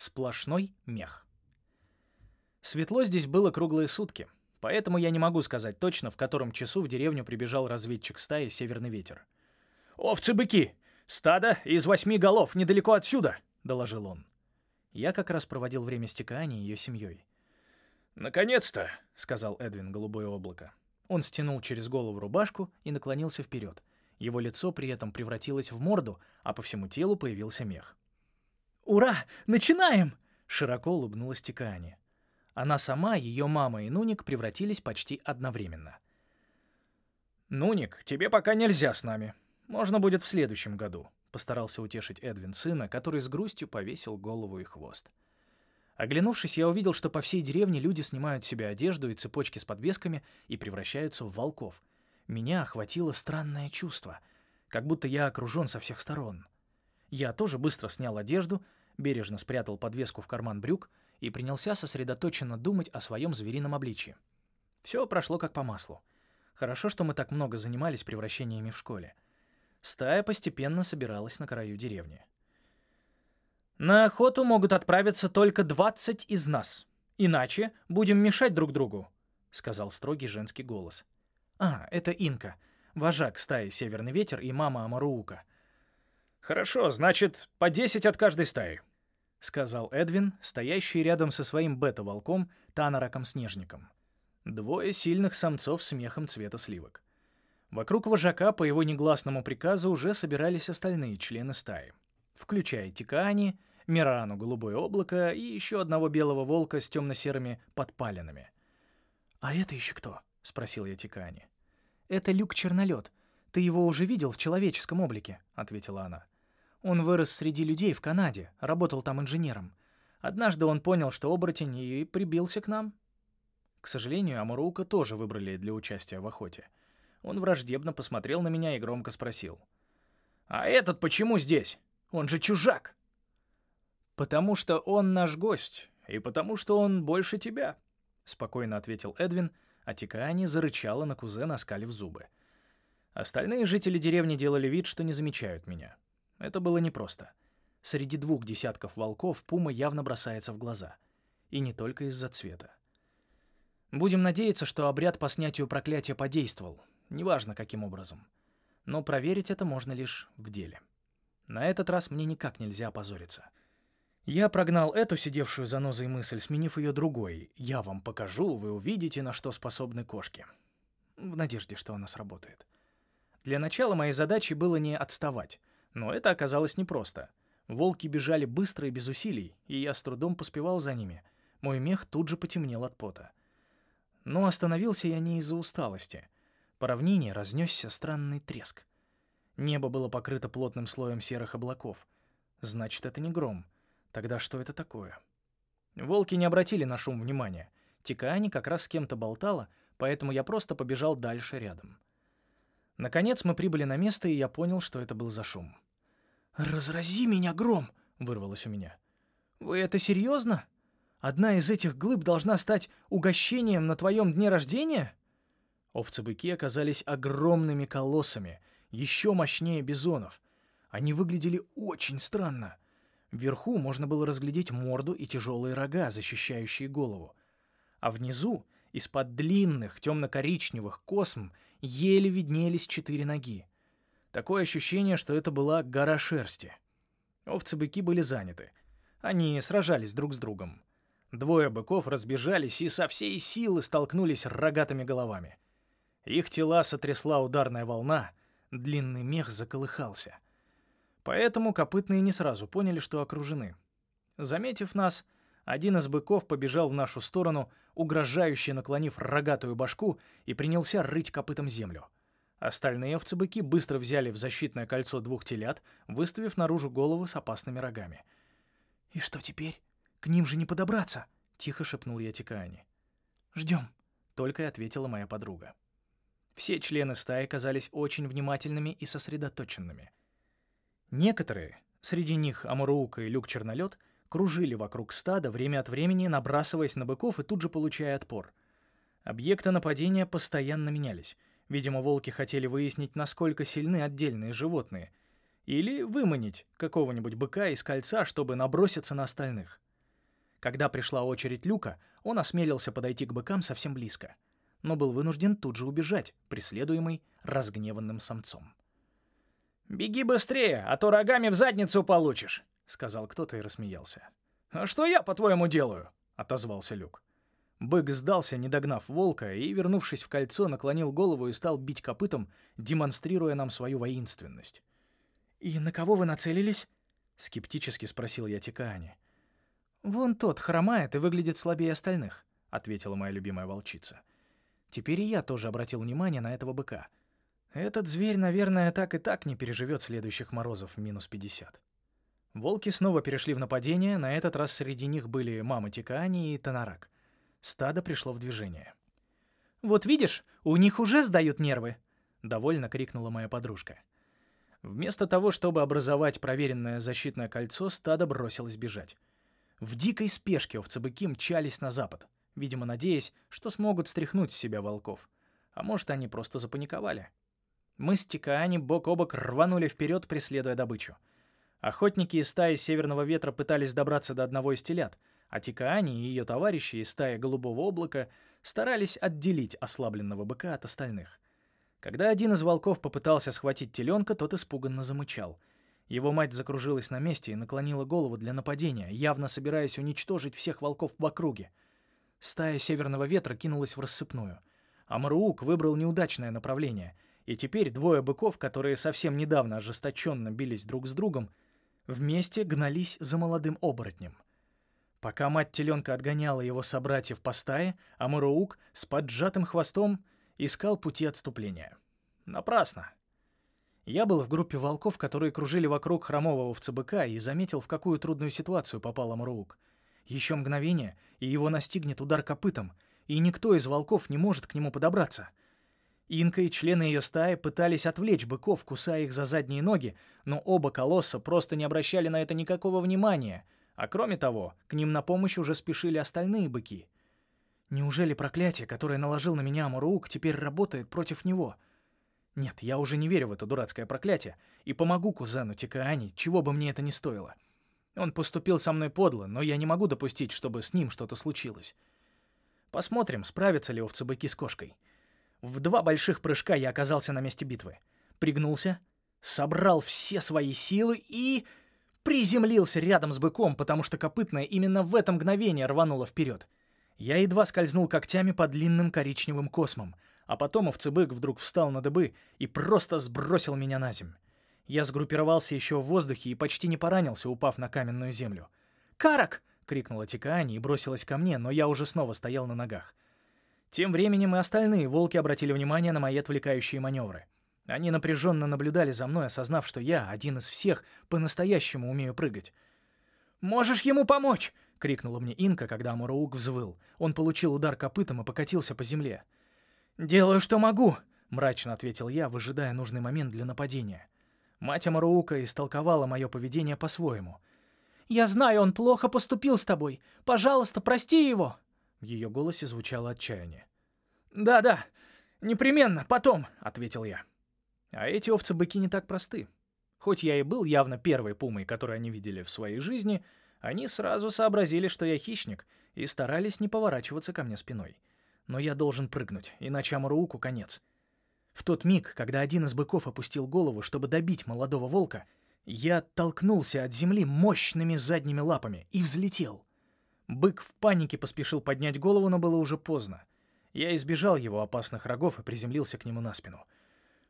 Сплошной мех. Светло здесь было круглые сутки, поэтому я не могу сказать точно, в котором часу в деревню прибежал разведчик стаи «Северный ветер». «Овцы-быки! Стадо из восьми голов недалеко отсюда!» — доложил он. Я как раз проводил время с Тикаани и ее семьей. «Наконец-то!» — сказал Эдвин Голубое облако. Он стянул через голову рубашку и наклонился вперед. Его лицо при этом превратилось в морду, а по всему телу появился мех. «Ура! Начинаем!» — широко улыбнулась Тикаани. Она сама, ее мама и Нуник превратились почти одновременно. «Нуник, тебе пока нельзя с нами. Можно будет в следующем году», — постарался утешить Эдвин сына, который с грустью повесил голову и хвост. Оглянувшись, я увидел, что по всей деревне люди снимают себе одежду и цепочки с подвесками и превращаются в волков. Меня охватило странное чувство, как будто я окружен со всех сторон. Я тоже быстро снял одежду, бережно спрятал подвеску в карман брюк и принялся сосредоточенно думать о своем зверином обличье. Все прошло как по маслу. Хорошо, что мы так много занимались превращениями в школе. Стая постепенно собиралась на краю деревни. «На охоту могут отправиться только 20 из нас. Иначе будем мешать друг другу», — сказал строгий женский голос. «А, это Инка, вожак стаи «Северный ветер» и мама Амаруука». «Хорошо, значит, по 10 от каждой стаи», — сказал Эдвин, стоящий рядом со своим бета-волком Танараком-снежником. Двое сильных самцов с мехом цвета сливок. Вокруг вожака по его негласному приказу уже собирались остальные члены стаи, включая Тикаани, Мирану Голубое облако и еще одного белого волка с темно-серыми подпалинами. «А это еще кто?» — спросил я Тикаани. «Это Люк Чернолет. Ты его уже видел в человеческом облике», — ответила она. «Он вырос среди людей в Канаде, работал там инженером. Однажды он понял, что оборотень, и прибился к нам». К сожалению, Амурука тоже выбрали для участия в охоте — он враждебно посмотрел на меня и громко спросил. «А этот почему здесь? Он же чужак!» «Потому что он наш гость, и потому что он больше тебя», — спокойно ответил Эдвин, а Тикаани зарычала на кузена, оскалив зубы. Остальные жители деревни делали вид, что не замечают меня. Это было непросто. Среди двух десятков волков пума явно бросается в глаза. И не только из-за цвета. Будем надеяться, что обряд по снятию проклятия подействовал, неважно каким образом. Но проверить это можно лишь в деле. На этот раз мне никак нельзя опозориться. Я прогнал эту сидевшую за нозой мысль, сменив ее другой. «Я вам покажу, вы увидите, на что способны кошки». В надежде, что она сработает. Для начала моей задачей было не отставать, но это оказалось непросто. Волки бежали быстро и без усилий, и я с трудом поспевал за ними. Мой мех тут же потемнел от пота. Но остановился я не из-за усталости — по равнине разнесся странный треск. Небо было покрыто плотным слоем серых облаков. Значит, это не гром. Тогда что это такое? Волки не обратили на шум внимания. Тикаани как раз с кем-то болтала, поэтому я просто побежал дальше рядом. Наконец мы прибыли на место, и я понял, что это был за шум. «Разрази меня, гром!» — вырвалось у меня. «Вы это серьезно? Одна из этих глыб должна стать угощением на твоем дне рождения?» Овцы-быки оказались огромными колоссами, еще мощнее бизонов. Они выглядели очень странно. Вверху можно было разглядеть морду и тяжелые рога, защищающие голову. А внизу, из-под длинных темно-коричневых косм, еле виднелись четыре ноги. Такое ощущение, что это была гора шерсти. Овцы-быки были заняты. Они сражались друг с другом. Двое быков разбежались и со всей силы столкнулись рогатыми головами. Их тела сотрясла ударная волна, длинный мех заколыхался. Поэтому копытные не сразу поняли, что окружены. Заметив нас, один из быков побежал в нашу сторону, угрожающе наклонив рогатую башку и принялся рыть копытом землю. Остальные овцы-быки быстро взяли в защитное кольцо двух телят, выставив наружу головы с опасными рогами. «И что теперь? К ним же не подобраться!» — тихо шепнул я Тикаани. «Ждем», — только и ответила моя подруга. Все члены стаи казались очень внимательными и сосредоточенными. Некоторые, среди них Амуруука и Люк Чернолет, кружили вокруг стада, время от времени набрасываясь на быков и тут же получая отпор. Объекты нападения постоянно менялись. Видимо, волки хотели выяснить, насколько сильны отдельные животные. Или выманить какого-нибудь быка из кольца, чтобы наброситься на остальных. Когда пришла очередь Люка, он осмелился подойти к быкам совсем близко, но был вынужден тут же убежать, преследуемый разгневанным самцом. «Беги быстрее, а то рогами в задницу получишь», — сказал кто-то и рассмеялся. «А что я, по-твоему, делаю?» — отозвался Люк. Бык сдался, не догнав волка, и, вернувшись в кольцо, наклонил голову и стал бить копытом, демонстрируя нам свою воинственность. «И на кого вы нацелились?» — скептически спросил я Тикаани. «Вон тот хромает и выглядит слабее остальных», — ответила моя любимая волчица. Теперь и я тоже обратил внимание на этого быка. Этот зверь, наверное, так и так не переживет следующих морозов в минус 50. Волки снова перешли в нападение, на этот раз среди них были мама Тикаани и Танарак — Стадо пришло в движение. «Вот видишь, у них уже сдают нервы!» — довольно крикнула моя подружка. Вместо того, чтобы образовать проверенное защитное кольцо, стадо бросилось бежать. В дикой спешке овцебыки мчались на запад, видимо, надеясь, что смогут стряхнуть с себя волков. А может, они просто запаниковали. Мы с Тикаани бок о бок рванули вперед, преследуя добычу. Охотники из стаи Северного Ветра пытались добраться до одного из телят — а Тикаани и ее товарищи из стаи Голубого облака старались отделить ослабленного быка от остальных. Когда один из волков попытался схватить теленка, тот испуганно замычал. Его мать закружилась на месте и наклонила голову для нападения, явно собираясь уничтожить всех волков в округе. Стая Северного Ветра кинулась в рассыпную. А Маруук выбрал неудачное направление, и теперь двое быков, которые совсем недавно ожесточенно бились друг с другом, вместе гнались за молодым оборотнем — Пока мать теленка отгоняла его собратьев по стае, а Муруук с поджатым хвостом искал пути отступления. Напрасно. Я был в группе волков, которые кружили вокруг хромового овцебыка, и заметил, в какую трудную ситуацию попал Амуруук. Еще мгновение, и его настигнет удар копытом, и никто из волков не может к нему подобраться. Инка и члены ее стаи пытались отвлечь быков, кусая их за задние ноги, но оба колосса просто не обращали на это никакого внимания — а кроме того, к ним на помощь уже спешили остальные быки. Неужели проклятие, которое наложил на меня Амурук, теперь работает против него? Нет, я уже не верю в это дурацкое проклятие и помогу кузену Тикаани, чего бы мне это ни стоило. Он поступил со мной подло, но я не могу допустить, чтобы с ним что-то случилось. Посмотрим, справятся ли овцы-быки с кошкой. В два больших прыжка я оказался на месте битвы. Пригнулся, собрал все свои силы и приземлился рядом с быком, потому что копытная именно в это мгновение рванула вперед. Я едва скользнул когтями по длинным коричневым космам, а потом овцебык вдруг встал на дыбы и просто сбросил меня на землю. Я сгруппировался еще в воздухе и почти не поранился, упав на каменную землю. «Карак!» — крикнула Тикаани и бросилась ко мне, но я уже снова стоял на ногах. Тем временем и остальные волки обратили внимание на мои отвлекающие маневры — они напряженно наблюдали за мной, осознав, что я, один из всех, по-настоящему умею прыгать. «Можешь ему помочь!» — крикнула мне Инка, когда Амураук взвыл. Он получил удар копытом и покатился по земле. «Делаю, что могу!» — мрачно ответил я, выжидая нужный момент для нападения. Мать Амаруука истолковала мое поведение по-своему. «Я знаю, он плохо поступил с тобой. Пожалуйста, прости его!» В ее голосе звучало отчаяние. «Да-да, непременно, потом», — ответил я. А эти овцы-быки не так просты. Хоть я и был явно первой пумой, которую они видели в своей жизни, они сразу сообразили, что я хищник, и старались не поворачиваться ко мне спиной. Но я должен прыгнуть, иначе Амурууку конец. В тот миг, когда один из быков опустил голову, чтобы добить молодого волка, я оттолкнулся от земли мощными задними лапами и взлетел. Бык в панике поспешил поднять голову, но было уже поздно. Я избежал его опасных рогов и приземлился к нему на спину —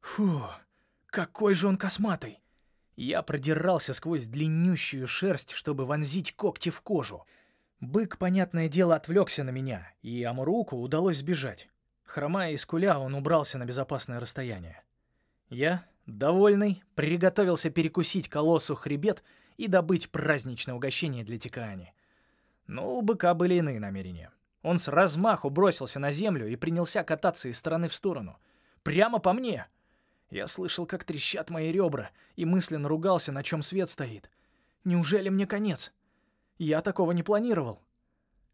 Фу, какой же он косматый! Я продирался сквозь длиннющую шерсть, чтобы вонзить когти в кожу. Бык, понятное дело, отвлекся на меня, и Амуруку удалось сбежать. Хромая и скуля, он убрался на безопасное расстояние. Я, довольный, приготовился перекусить колоссу хребет и добыть праздничное угощение для Тикаани. Но у быка были иные намерения. Он с размаху бросился на землю и принялся кататься из стороны в сторону. Прямо по мне — я слышал, как трещат мои ребра, и мысленно ругался, на чем свет стоит. Неужели мне конец? Я такого не планировал.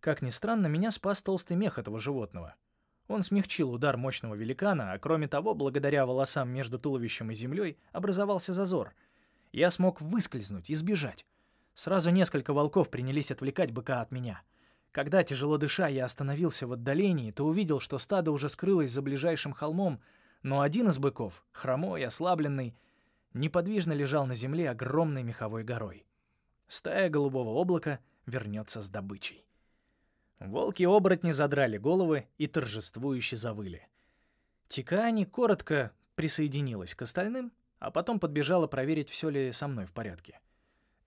Как ни странно, меня спас толстый мех этого животного. Он смягчил удар мощного великана, а кроме того, благодаря волосам между туловищем и землей, образовался зазор. Я смог выскользнуть и сбежать. Сразу несколько волков принялись отвлекать быка от меня. Когда, тяжело дыша, я остановился в отдалении, то увидел, что стадо уже скрылось за ближайшим холмом, но один из быков, хромой, ослабленный, неподвижно лежал на земле огромной меховой горой. Стая голубого облака вернется с добычей. Волки-оборотни задрали головы и торжествующе завыли. Тикаани коротко присоединилась к остальным, а потом подбежала проверить, все ли со мной в порядке.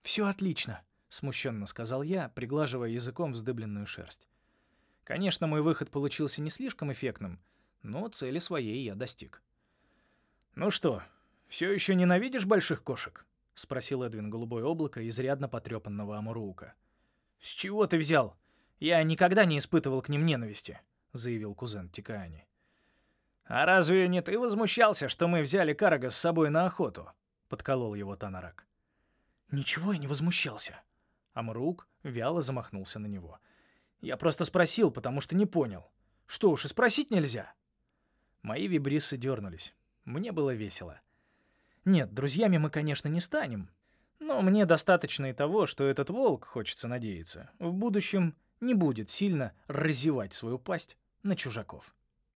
«Все отлично», — смущенно сказал я, приглаживая языком вздыбленную шерсть. Конечно, мой выход получился не слишком эффектным, но цели своей я достиг. «Ну что, все еще ненавидишь больших кошек?» — спросил Эдвин Голубое облако, изрядно потрепанного Амурука. «С чего ты взял? Я никогда не испытывал к ним ненависти», — заявил кузен Тикаани. «А разве не ты возмущался, что мы взяли Карага с собой на охоту?» — подколол его Танарак. «Ничего я не возмущался». Амрук вяло замахнулся на него. «Я просто спросил, потому что не понял. Что уж и спросить нельзя». Мои вибрисы дернулись. Мне было весело. Нет, друзьями мы, конечно, не станем. Но мне достаточно и того, что этот волк, хочется надеяться, в будущем не будет сильно разевать свою пасть на чужаков.